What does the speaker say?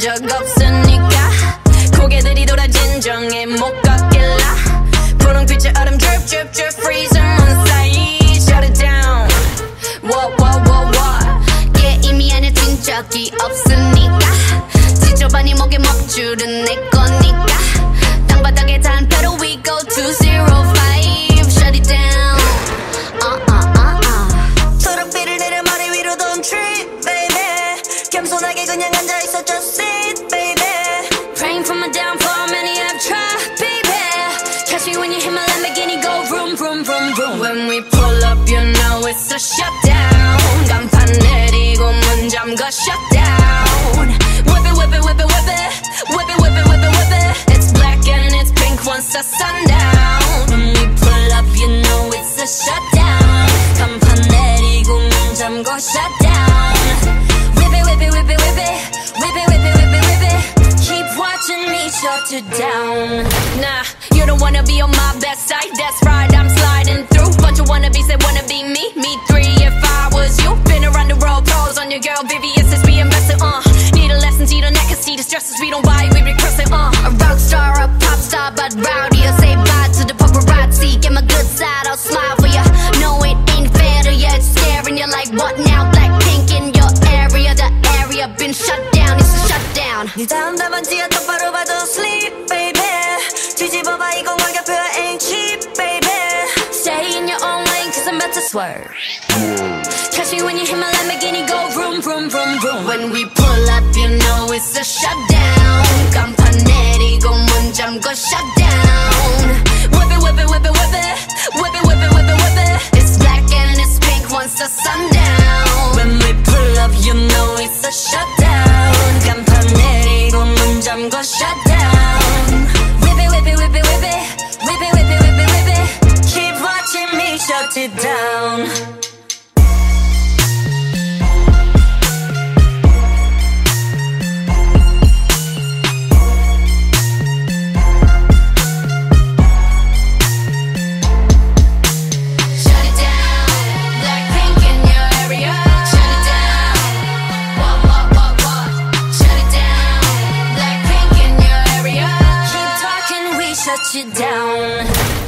적 없으니까 고개들이 돌아 진정해 못 걷길라 분홍빛의 얼음 drip drip drip freezing on side shut it down what what what what yeah 이미 안에 든 적이 없으니까 지저분이 목에 먹줄은 내 거니까 땅바닥에 단 pedal we go to zero five 겸손하게 그냥 앉아있어 just sit baby Praying for my downfall, many have tried, baby. Catch me when you hit my Lamborghini, go vroom, vroom, vroom, vroom. When we pull up, you know it's a shutdown. 간판 내리고 문 잠가 shutdown. Whip it, whip it, whip it, whip it. Whip it, whip it, whip it, whip it. It's black and it's pink once the sundown. When we pull up, you know it's a shutdown. 간판 내리고 문 잠가 shutdown. It down. Nah, you don't wanna be on my best side. That's right, I'm sliding through. Bunch of wannabes that wanna be me. Me three if I was you. Been around the world, pros on your girl, VVS is being invested, uh. Need a lesson, see the neck, see the stresses we don't buy, we regressing, uh. A rock star, a pop star, but rowdy. I say bye to the paparazzi. Get my good side, I'll smile for ya. No, it ain't fair to ya. It's scaring you like what now? Blackpink in your area, the area been shut down down. 네 다음 답안지야 똑바로 봐도 sleep, baby. 뒤집어봐 이건 가격표 ain't cheap, baby. Stay in your own lane, cause I'm about to swerve. Catch me when you hit my Lamborghini, go vroom, vroom, vroom, vroom. When we pull up, you know it's a shutdown. 간판 내리고 문 잠궈 shutdown. Whip it, whip it, whip it, whip it. Whip it, whip it, whip it, whip it. It's black and it's pink once the sun down. When we pull up, you know it's a shutdown. 간판 내리고 문 잠궈 shut down Whip it whip it whip it whip it Whip it whip it whip it whip it Keep watching me shut it down. touch it down.